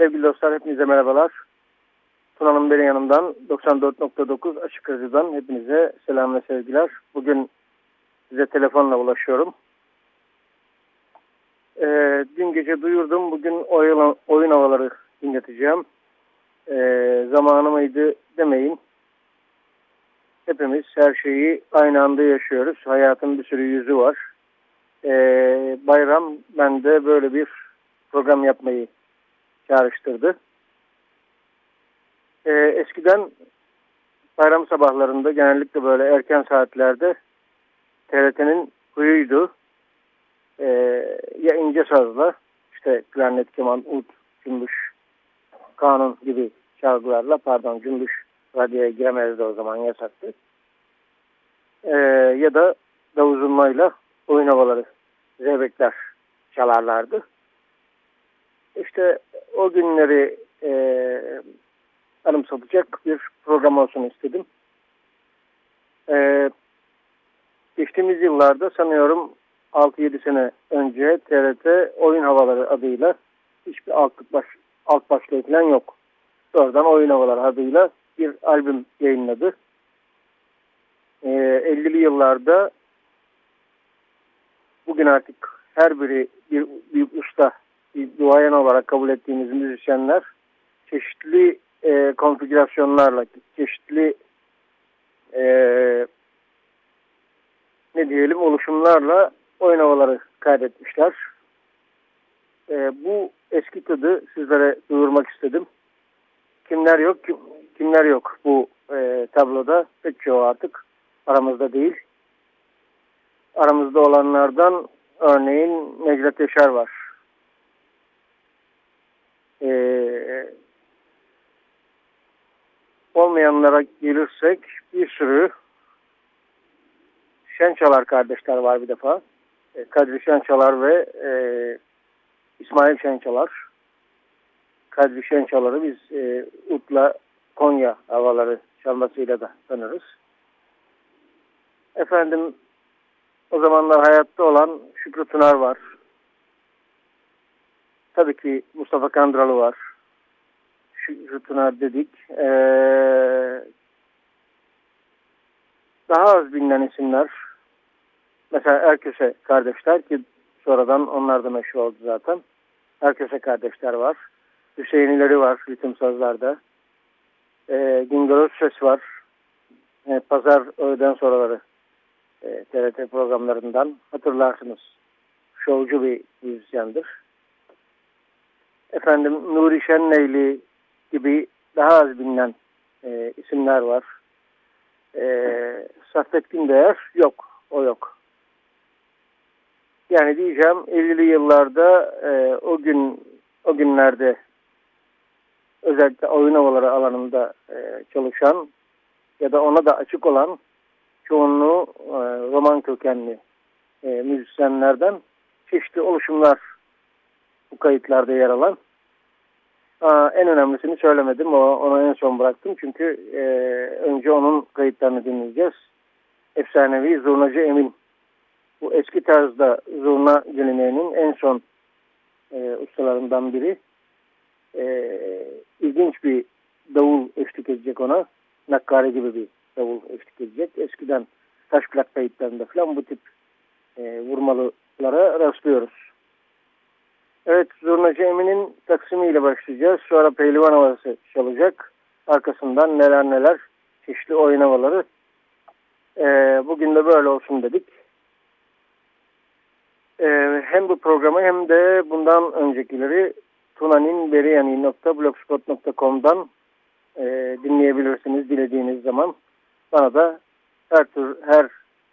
Sevgili dostlar hepinize merhabalar. Tuna'nın benim yanımdan 94.9 Açık Radyo'dan hepinize selam ve sevgiler. Bugün size telefonla ulaşıyorum. Ee, dün gece duyurdum. Bugün oyun, oyun havaları dinleteceğim. Ee, zamanı mıydı demeyin. Hepimiz her şeyi aynı anda yaşıyoruz. Hayatın bir sürü yüzü var. Ee, bayram ben de böyle bir program yapmayı çağrıştırdı. Ee, eskiden bayram sabahlarında genellikle böyle erken saatlerde TRT'nin huyuydu. Ee, ya ince sazla işte klarnet, keman, ut, cümbüş, kanun gibi çalgılarla pardon cümbüş radyoya giremezdi o zaman yasaktı. Ee, ya da davul oyun havaları zeybekler çalarlardı. İşte o günleri e, anımsatacak bir program olsun istedim. E, geçtiğimiz yıllarda sanıyorum 6-7 sene önce TRT Oyun Havaları adıyla hiçbir alt, baş, alt başlığı falan yok. Oradan Oyun Havaları adıyla bir albüm yayınladı. E, 50'li yıllarda bugün artık her biri bir büyük usta duayen olarak kabul ettiğimiz müzisyenler çeşitli e, konfigürasyonlarla, çeşitli e, ne diyelim oluşumlarla oyun havaları kaydetmişler. E, bu eski tadı sizlere duyurmak istedim. Kimler yok, kim, kimler yok bu e, tabloda pek çoğu artık aramızda değil. Aramızda olanlardan örneğin Necdet Yaşar var e, olmayanlara gelirsek bir sürü Şençalar kardeşler var bir defa. E, Kadri Şençalar ve e, İsmail Şençalar. Kadri Şençalar'ı biz e, Utla Konya havaları çalmasıyla da tanırız. Efendim o zamanlar hayatta olan Şükrü Tunar var. Tabii ki Mustafa Kandıralı var. Pınar dedik. Ee, daha az bilinen isimler. Mesela Erköse kardeşler ki sonradan onlar da meşhur oldu zaten. Erköse kardeşler var. Hüseyinileri var ritim sazlarda. Ee, Güngör var. Ee, Pazar öğleden sonraları e, TRT programlarından hatırlarsınız. Şovcu bir müzisyendir efendim Nuri Şenleyli gibi daha az bilinen e, isimler var. E, Saffettin Değer yok. O yok. Yani diyeceğim 50'li yıllarda e, o gün o günlerde özellikle oyun havaları alanında e, çalışan ya da ona da açık olan çoğunluğu e, roman kökenli e, müzisyenlerden çeşitli oluşumlar bu kayıtlarda yer alan. Aa, en önemlisini söylemedim. O, onu en son bıraktım. Çünkü e, önce onun kayıtlarını dinleyeceğiz. Efsanevi Zurnacı Emin. Bu eski tarzda zurna geleneğinin en son e, ustalarından biri. E, ilginç bir davul eşlik edecek ona. Nakkare gibi bir davul eşlik edecek. Eskiden taş plak kayıtlarında falan bu tip e, vurmalılara rastlıyoruz. Evet Zurnacı Emin'in taksimiyle başlayacağız. Sonra pehlivan havası çalacak. Arkasından neler neler çeşitli oyun havaları. E, bugün de böyle olsun dedik. E, hem bu programı hem de bundan öncekileri tunaninberiyani.blogspot.com'dan e, dinleyebilirsiniz dilediğiniz zaman. Bana da her tür her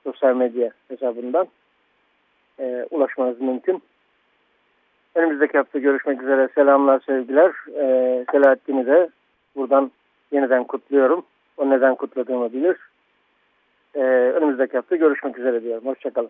sosyal medya hesabından e, ulaşmanız mümkün. Önümüzdeki hafta görüşmek üzere. Selamlar, sevgiler. E, Selahattin'i de buradan yeniden kutluyorum. O neden kutladığımı bilir. E, önümüzdeki hafta görüşmek üzere diyorum. Hoşçakalın.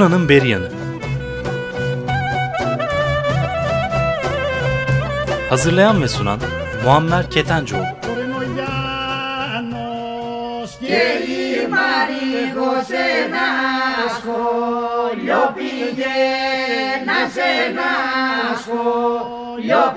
Tuna'nın beri yanı. Hazırlayan ve sunan Muammer Ketencoğlu. Yo